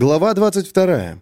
Глава 22.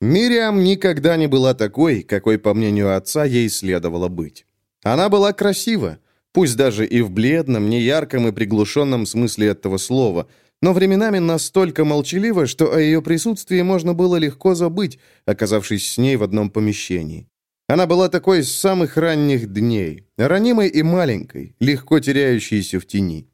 Мириам никогда не была такой, какой, по мнению отца, ей следовало быть. Она была красива, пусть даже и в бледном, неярком и приглушенном смысле этого слова, но временами настолько молчалива, что о ее присутствии можно было легко забыть, оказавшись с ней в одном помещении. Она была такой с самых ранних дней, ранимой и маленькой, легко теряющейся в тени.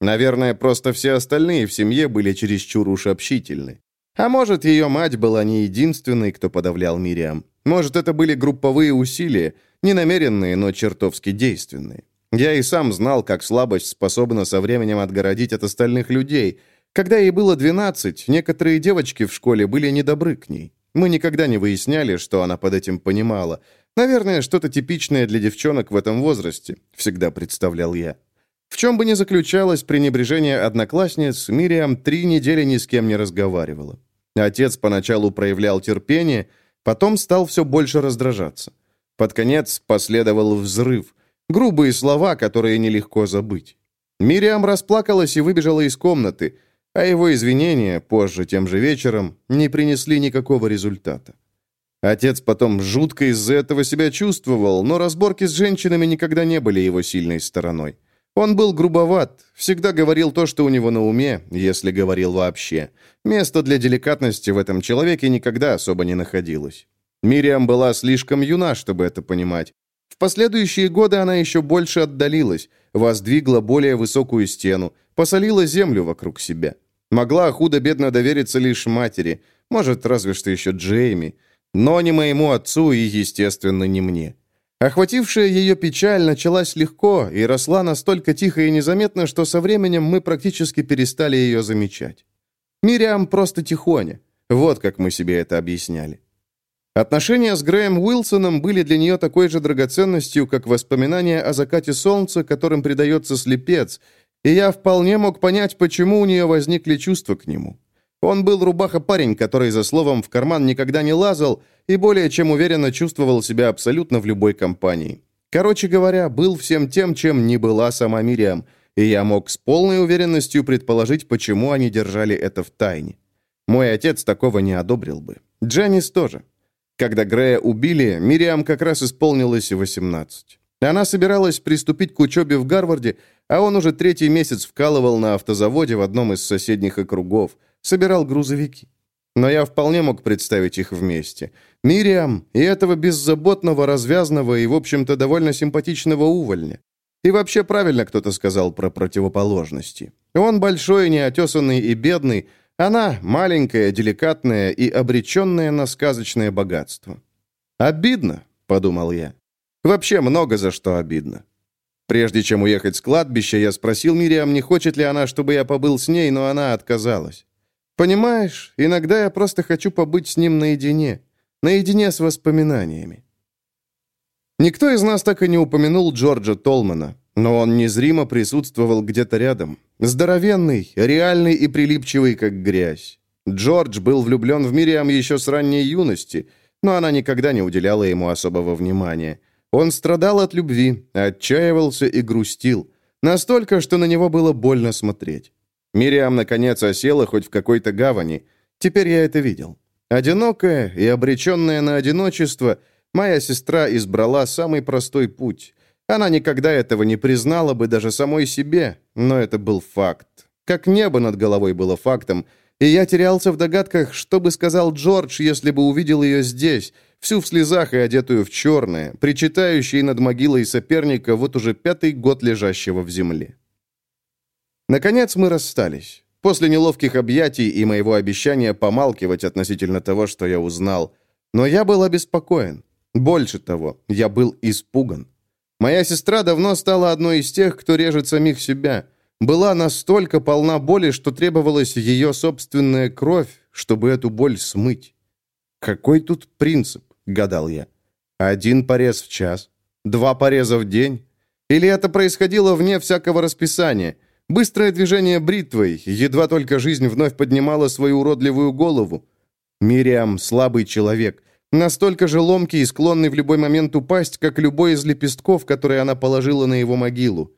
Наверное, просто все остальные в семье были чересчур уж общительны. А может, ее мать была не единственной, кто подавлял Мириам. Может, это были групповые усилия, не намеренные, но чертовски действенные. Я и сам знал, как слабость способна со временем отгородить от остальных людей. Когда ей было 12, некоторые девочки в школе были недобры к ней. Мы никогда не выясняли, что она под этим понимала. Наверное, что-то типичное для девчонок в этом возрасте, всегда представлял я. В чем бы ни заключалось пренебрежение одноклассниц, Мириам три недели ни с кем не разговаривала. Отец поначалу проявлял терпение, потом стал все больше раздражаться. Под конец последовал взрыв. Грубые слова, которые нелегко забыть. Мириам расплакалась и выбежала из комнаты, а его извинения, позже тем же вечером, не принесли никакого результата. Отец потом жутко из-за этого себя чувствовал, но разборки с женщинами никогда не были его сильной стороной. Он был грубоват, всегда говорил то, что у него на уме, если говорил вообще. Места для деликатности в этом человеке никогда особо не находилось. Мириам была слишком юна, чтобы это понимать. В последующие годы она еще больше отдалилась, воздвигла более высокую стену, посолила землю вокруг себя. Могла худо-бедно довериться лишь матери, может, разве что еще Джейми, но не моему отцу и, естественно, не мне. Охватившая ее печаль началась легко и росла настолько тихо и незаметно, что со временем мы практически перестали ее замечать. Мириам просто тихоня. Вот как мы себе это объясняли. Отношения с Грэем Уилсоном были для нее такой же драгоценностью, как воспоминания о закате солнца, которым предается слепец, и я вполне мог понять, почему у нее возникли чувства к нему. Он был рубаха-парень, который за словом в карман никогда не лазал и более чем уверенно чувствовал себя абсолютно в любой компании. Короче говоря, был всем тем, чем не была сама Мириам, и я мог с полной уверенностью предположить, почему они держали это в тайне. Мой отец такого не одобрил бы. Дженнис тоже. Когда Грея убили, Мириам как раз исполнилось 18. Она собиралась приступить к учебе в Гарварде, а он уже третий месяц вкалывал на автозаводе в одном из соседних округов – собирал грузовики. Но я вполне мог представить их вместе. Мириам и этого беззаботного, развязного и, в общем-то, довольно симпатичного увольня. И вообще правильно кто-то сказал про противоположности. Он большой, неотесанный и бедный, она маленькая, деликатная и обреченная на сказочное богатство. «Обидно», — подумал я. «Вообще много за что обидно». Прежде чем уехать с кладбища, я спросил Мириам, не хочет ли она, чтобы я побыл с ней, но она отказалась. Понимаешь, иногда я просто хочу побыть с ним наедине, наедине с воспоминаниями. Никто из нас так и не упомянул Джорджа Толмана, но он незримо присутствовал где-то рядом. Здоровенный, реальный и прилипчивый, как грязь. Джордж был влюблен в Мириам еще с ранней юности, но она никогда не уделяла ему особого внимания. Он страдал от любви, отчаивался и грустил. Настолько, что на него было больно смотреть. Мириам, наконец, осела хоть в какой-то гавани. Теперь я это видел. Одинокая и обреченная на одиночество, моя сестра избрала самый простой путь. Она никогда этого не признала бы даже самой себе, но это был факт. Как небо над головой было фактом, и я терялся в догадках, что бы сказал Джордж, если бы увидел ее здесь, всю в слезах и одетую в черное, причитающей над могилой соперника, вот уже пятый год лежащего в земле. Наконец мы расстались. После неловких объятий и моего обещания помалкивать относительно того, что я узнал. Но я был обеспокоен. Больше того, я был испуган. Моя сестра давно стала одной из тех, кто режет самих себя. Была настолько полна боли, что требовалась ее собственная кровь, чтобы эту боль смыть. «Какой тут принцип?» — гадал я. «Один порез в час? Два пореза в день? Или это происходило вне всякого расписания?» Быстрое движение бритвой, едва только жизнь вновь поднимала свою уродливую голову. Мириам – слабый человек, настолько же ломкий и склонный в любой момент упасть, как любой из лепестков, которые она положила на его могилу.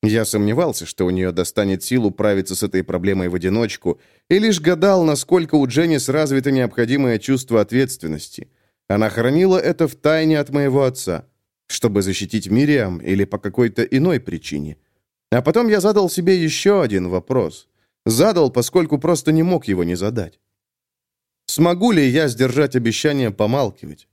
Я сомневался, что у нее достанет сил управиться с этой проблемой в одиночку, и лишь гадал, насколько у Дженнис развито необходимое чувство ответственности. Она хранила это в тайне от моего отца, чтобы защитить Мириам или по какой-то иной причине. А потом я задал себе еще один вопрос. Задал, поскольку просто не мог его не задать. Смогу ли я сдержать обещание помалкивать?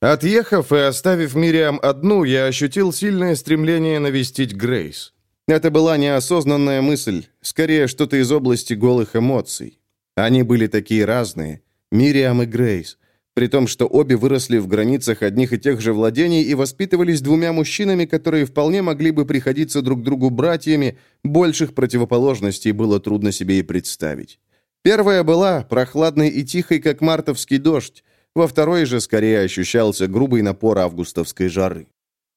Отъехав и оставив Мириам одну, я ощутил сильное стремление навестить Грейс. Это была неосознанная мысль, скорее что-то из области голых эмоций. Они были такие разные, Мириам и Грейс, при том, что обе выросли в границах одних и тех же владений и воспитывались двумя мужчинами, которые вполне могли бы приходиться друг другу братьями, больших противоположностей было трудно себе и представить. Первая была прохладной и тихой, как мартовский дождь, во второй же скорее ощущался грубый напор августовской жары.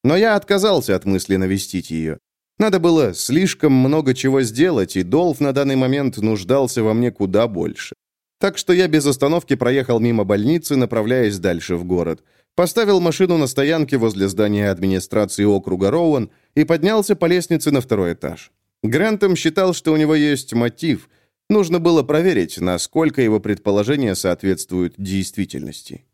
Но я отказался от мысли навестить ее. Надо было слишком много чего сделать, и Долф на данный момент нуждался во мне куда больше. Так что я без остановки проехал мимо больницы, направляясь дальше в город. Поставил машину на стоянке возле здания администрации округа Роуэн и поднялся по лестнице на второй этаж. Грантом считал, что у него есть мотив, Нужно было проверить, насколько его предположения соответствуют действительности.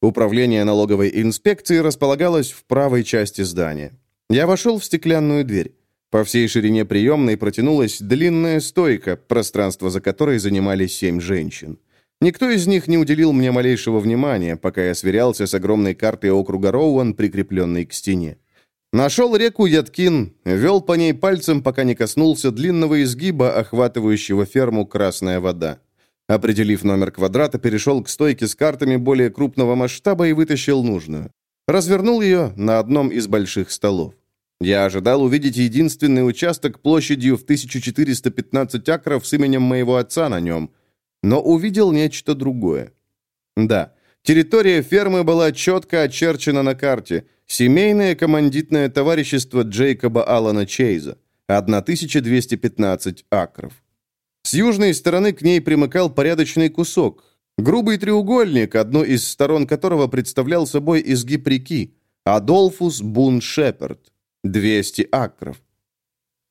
Управление налоговой инспекции располагалось в правой части здания. Я вошел в стеклянную дверь. По всей ширине приемной протянулась длинная стойка, пространство за которой занимали семь женщин. Никто из них не уделил мне малейшего внимания, пока я сверялся с огромной картой округа Роуэн, прикрепленной к стене. Нашел реку Яткин, вел по ней пальцем, пока не коснулся длинного изгиба, охватывающего ферму «Красная вода». Определив номер квадрата, перешел к стойке с картами более крупного масштаба и вытащил нужную. Развернул ее на одном из больших столов. Я ожидал увидеть единственный участок площадью в 1415 акров с именем моего отца на нем, но увидел нечто другое. Да, территория фермы была четко очерчена на карте – Семейное командитное товарищество Джейкоба Алана Чейза. 1215 акров. С южной стороны к ней примыкал порядочный кусок. Грубый треугольник, одной из сторон которого представлял собой изгиб реки. Адолфус Бун Шеперд. 200 акров.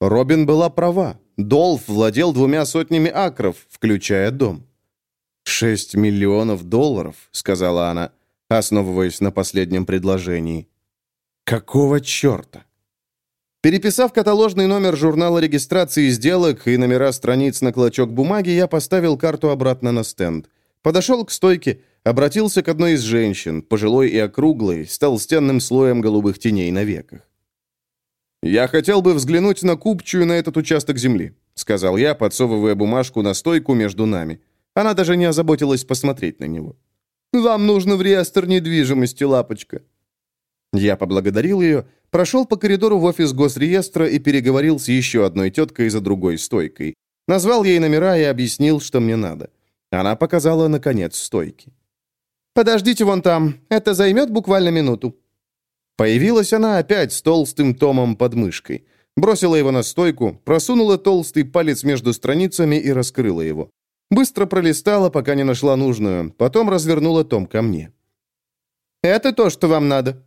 Робин была права. Долф владел двумя сотнями акров, включая дом. «Шесть миллионов долларов», — сказала она, основываясь на последнем предложении. Какого черта? Переписав каталожный номер журнала регистрации сделок и номера страниц на клочок бумаги, я поставил карту обратно на стенд. Подошел к стойке, обратился к одной из женщин, пожилой и округлой, с толстенным слоем голубых теней на веках. «Я хотел бы взглянуть на купчую на этот участок земли», сказал я, подсовывая бумажку на стойку между нами. Она даже не озаботилась посмотреть на него. «Вам нужно в реестр недвижимости, лапочка», я поблагодарил ее, прошел по коридору в офис госреестра и переговорил с еще одной теткой за другой стойкой. Назвал ей номера и объяснил, что мне надо. Она показала, наконец, стойки. «Подождите вон там, это займет буквально минуту». Появилась она опять с толстым томом под мышкой. Бросила его на стойку, просунула толстый палец между страницами и раскрыла его. Быстро пролистала, пока не нашла нужную, потом развернула том ко мне. «Это то, что вам надо»,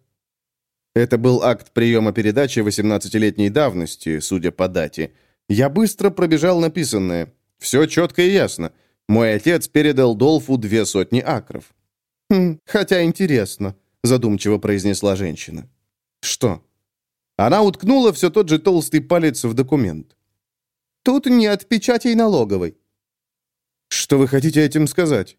это был акт приема передачи 18-летней давности, судя по дате. Я быстро пробежал написанное. Все четко и ясно. Мой отец передал Долфу две сотни акров. «Хм, хотя интересно», — задумчиво произнесла женщина. «Что?» Она уткнула все тот же толстый палец в документ. «Тут нет печатей налоговой». «Что вы хотите этим сказать?»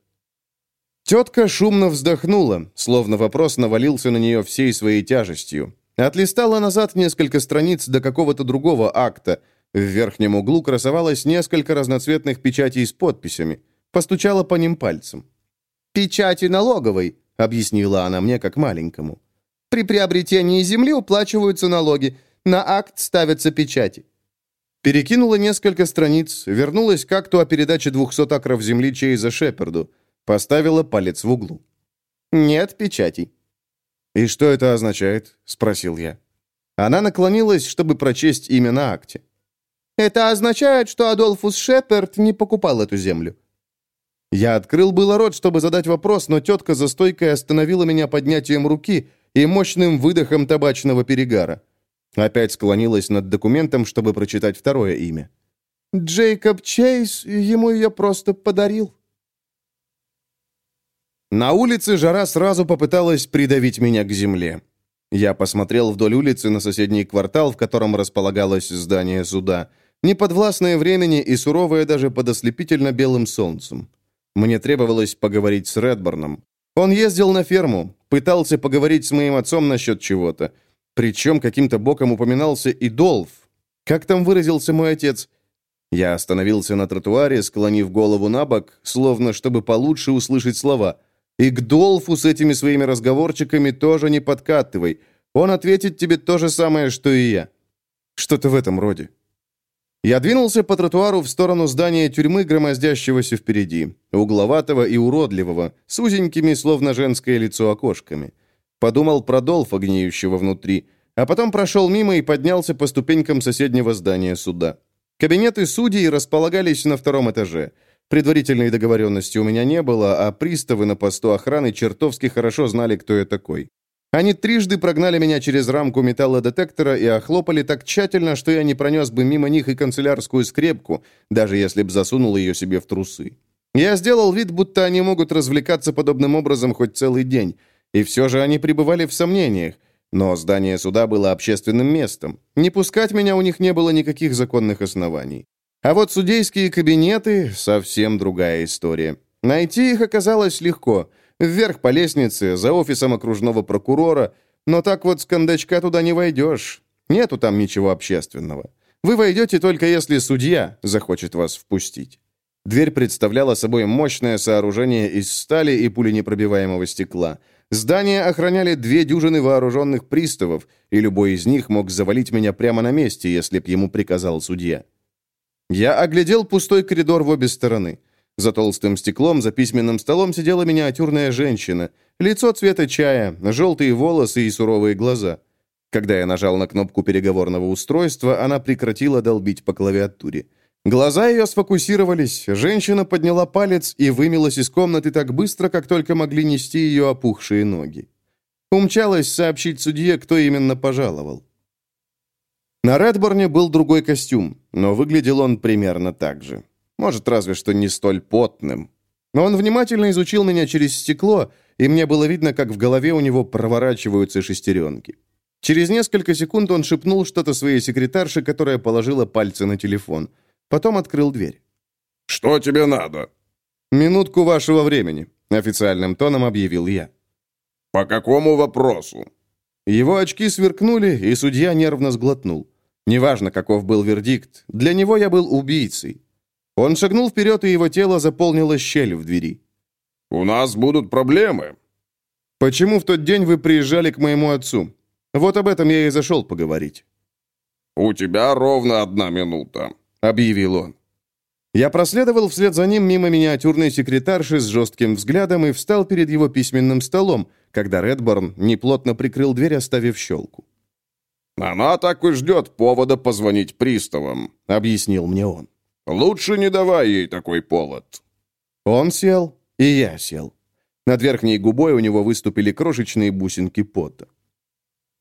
Тетка шумно вздохнула, словно вопрос навалился на нее всей своей тяжестью. Отлистала назад несколько страниц до какого-то другого акта. В верхнем углу красовалось несколько разноцветных печатей с подписями. Постучала по ним пальцем. «Печати налоговой», — объяснила она мне как маленькому. «При приобретении земли уплачиваются налоги. На акт ставятся печати». Перекинула несколько страниц, вернулась к акту о передаче 200 акров земли Чейза Шеперду. Поставила палец в углу. «Нет печатей». «И что это означает?» — спросил я. Она наклонилась, чтобы прочесть имя на акте. «Это означает, что Адолфус Шеперд не покупал эту землю». Я открыл было рот, чтобы задать вопрос, но тетка за стойкой остановила меня поднятием руки и мощным выдохом табачного перегара. Опять склонилась над документом, чтобы прочитать второе имя. «Джейкоб Чейз ему ее просто подарил». На улице жара сразу попыталась придавить меня к земле. Я посмотрел вдоль улицы на соседний квартал, в котором располагалось здание суда. Неподвластное времени и суровое даже под ослепительно белым солнцем. Мне требовалось поговорить с Редборном. Он ездил на ферму, пытался поговорить с моим отцом насчет чего-то. Причем каким-то боком упоминался и Долф. Как там выразился мой отец? Я остановился на тротуаре, склонив голову на бок, словно чтобы получше услышать слова. И к Долфу с этими своими разговорчиками тоже не подкатывай. Он ответит тебе то же самое, что и я. Что-то в этом роде. Я двинулся по тротуару в сторону здания тюрьмы, громоздящегося впереди, угловатого и уродливого, с узенькими, словно женское лицо, окошками. Подумал про Долфа, гниющего внутри, а потом прошел мимо и поднялся по ступенькам соседнего здания суда. Кабинеты судей располагались на втором этаже. Предварительной договоренности у меня не было, а приставы на посту охраны чертовски хорошо знали, кто я такой. Они трижды прогнали меня через рамку металлодетектора и охлопали так тщательно, что я не пронес бы мимо них и канцелярскую скрепку, даже если б засунул ее себе в трусы. Я сделал вид, будто они могут развлекаться подобным образом хоть целый день, и все же они пребывали в сомнениях. Но здание суда было общественным местом. Не пускать меня у них не было никаких законных оснований. А вот судейские кабинеты — совсем другая история. Найти их оказалось легко — Вверх по лестнице, за офисом окружного прокурора. Но так вот с кондачка туда не войдешь. Нету там ничего общественного. Вы войдете только если судья захочет вас впустить. Дверь представляла собой мощное сооружение из стали и пуленепробиваемого стекла. Здание охраняли две дюжины вооруженных приставов, и любой из них мог завалить меня прямо на месте, если б ему приказал судья. Я оглядел пустой коридор в обе стороны. За толстым стеклом за письменным столом сидела миниатюрная женщина. Лицо цвета чая, желтые волосы и суровые глаза. Когда я нажал на кнопку переговорного устройства, она прекратила долбить по клавиатуре. Глаза ее сфокусировались, женщина подняла палец и вымилась из комнаты так быстро, как только могли нести ее опухшие ноги. Умчалась сообщить судье, кто именно пожаловал. На Редборне был другой костюм, но выглядел он примерно так же. Может, разве что не столь потным. Но он внимательно изучил меня через стекло, и мне было видно, как в голове у него проворачиваются шестеренки. Через несколько секунд он шепнул что-то своей секретарше, которая положила пальцы на телефон. Потом открыл дверь. «Что тебе надо?» «Минутку вашего времени», — официальным тоном объявил я. «По какому вопросу?» Его очки сверкнули, и судья нервно сглотнул. Неважно, каков был вердикт, для него я был убийцей. Он шагнул вперед, и его тело заполнило щель в двери. «У нас будут проблемы». «Почему в тот день вы приезжали к моему отцу? Вот об этом я и зашел поговорить». «У тебя ровно одна минута», — объявил он. Я проследовал вслед за ним мимо миниатюрной секретарши с жестким взглядом и встал перед его письменным столом, когда Редборн неплотно прикрыл дверь, оставив щелку. «Она так и ждет повода позвонить приставам», — объяснил мне он. Лучше не давай ей такой повод». Он сел, и я сел. Над верхней губой у него выступили крошечные бусинки пота.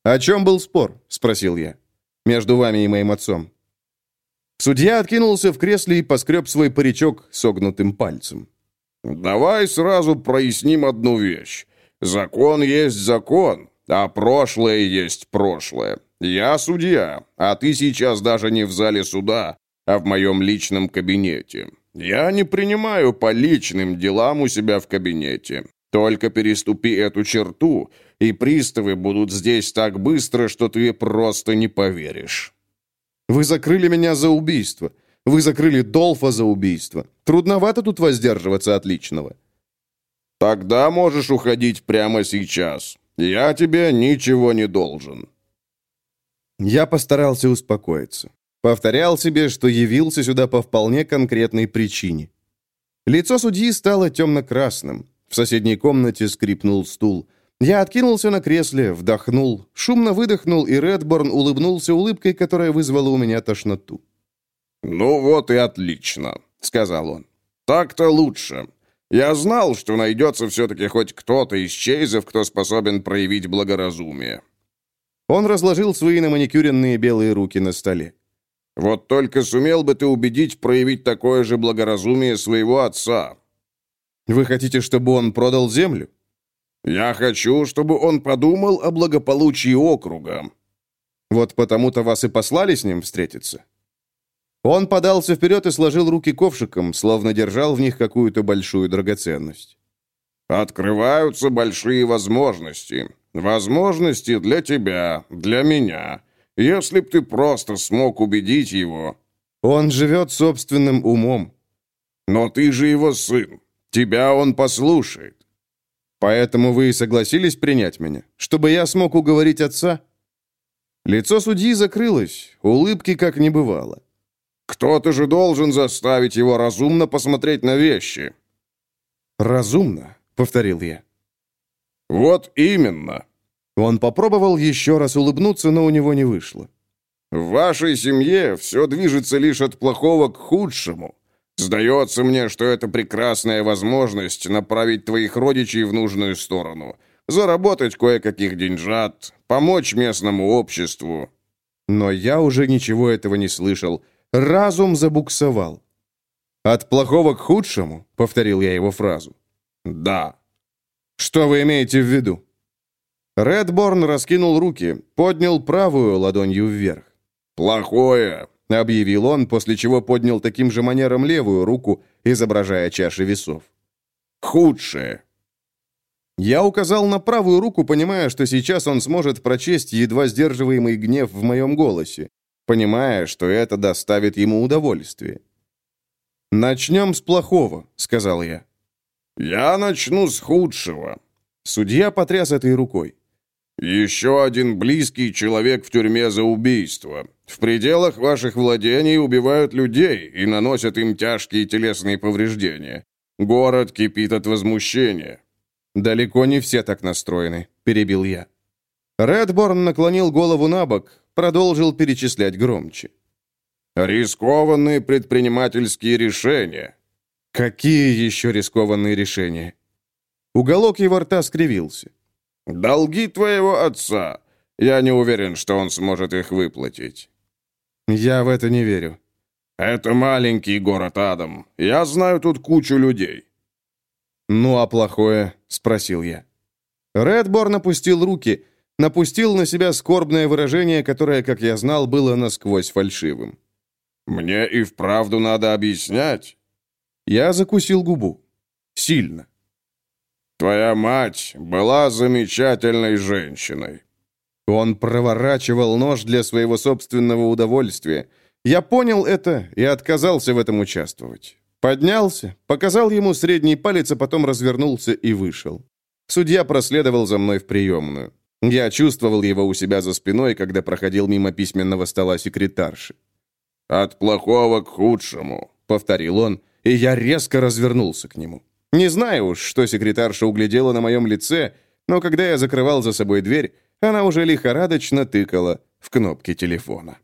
«О чем был спор?» — спросил я. «Между вами и моим отцом». Судья откинулся в кресле и поскреб свой паричок согнутым пальцем. «Давай сразу проясним одну вещь. Закон есть закон, а прошлое есть прошлое. Я судья, а ты сейчас даже не в зале суда, а в моем личном кабинете. Я не принимаю по личным делам у себя в кабинете. Только переступи эту черту, и приставы будут здесь так быстро, что ты просто не поверишь. Вы закрыли меня за убийство. Вы закрыли Долфа за убийство. Трудновато тут воздерживаться от личного. Тогда можешь уходить прямо сейчас. Я тебе ничего не должен. Я постарался успокоиться. Повторял себе, что явился сюда по вполне конкретной причине. Лицо судьи стало темно-красным. В соседней комнате скрипнул стул. Я откинулся на кресле, вдохнул, шумно выдохнул, и Редборн улыбнулся улыбкой, которая вызвала у меня тошноту. «Ну вот и отлично», — сказал он. «Так-то лучше. Я знал, что найдется все-таки хоть кто-то из Чейзов, кто способен проявить благоразумие». Он разложил свои наманикюренные белые руки на столе. «Вот только сумел бы ты убедить проявить такое же благоразумие своего отца». «Вы хотите, чтобы он продал землю?» «Я хочу, чтобы он подумал о благополучии округа». «Вот потому-то вас и послали с ним встретиться?» Он подался вперед и сложил руки ковшиком, словно держал в них какую-то большую драгоценность. «Открываются большие возможности. Возможности для тебя, для меня. Если б ты просто смог убедить его...» «Он живет собственным умом». «Но ты же его сын. Тебя он послушает». «Поэтому вы и согласились принять меня, чтобы я смог уговорить отца?» Лицо судьи закрылось, улыбки как не бывало. «Кто-то же должен заставить его разумно посмотреть на вещи». «Разумно», — повторил я. «Вот именно». Он попробовал еще раз улыбнуться, но у него не вышло. «В вашей семье все движется лишь от плохого к худшему. Сдается мне, что это прекрасная возможность направить твоих родичей в нужную сторону, заработать кое-каких деньжат, помочь местному обществу». Но я уже ничего этого не слышал. Разум забуксовал. «От плохого к худшему?» — повторил я его фразу. «Да». «Что вы имеете в виду?» Редборн раскинул руки, поднял правую ладонью вверх. «Плохое», — объявил он, после чего поднял таким же манером левую руку, изображая чаши весов. «Худшее». Я указал на правую руку, понимая, что сейчас он сможет прочесть едва сдерживаемый гнев в моем голосе, понимая, что это доставит ему удовольствие. «Начнем с плохого», — сказал я. «Я начну с худшего». Судья потряс этой рукой. «Еще один близкий человек в тюрьме за убийство. В пределах ваших владений убивают людей и наносят им тяжкие телесные повреждения. Город кипит от возмущения». «Далеко не все так настроены», — перебил я. Редборн наклонил голову на бок, продолжил перечислять громче. «Рискованные предпринимательские решения». «Какие еще рискованные решения?» Уголок его рта скривился. «Долги твоего отца. Я не уверен, что он сможет их выплатить». «Я в это не верю». «Это маленький город Адам. Я знаю тут кучу людей». «Ну а плохое?» — спросил я. Редборн опустил руки, напустил на себя скорбное выражение, которое, как я знал, было насквозь фальшивым. «Мне и вправду надо объяснять». Я закусил губу. Сильно. «Твоя мать была замечательной женщиной». Он проворачивал нож для своего собственного удовольствия. Я понял это и отказался в этом участвовать. Поднялся, показал ему средний палец, а потом развернулся и вышел. Судья проследовал за мной в приемную. Я чувствовал его у себя за спиной, когда проходил мимо письменного стола секретарши. «От плохого к худшему», — повторил он, и я резко развернулся к нему. Не знаю уж, что секретарша углядела на моем лице, но когда я закрывал за собой дверь, она уже лихорадочно тыкала в кнопки телефона.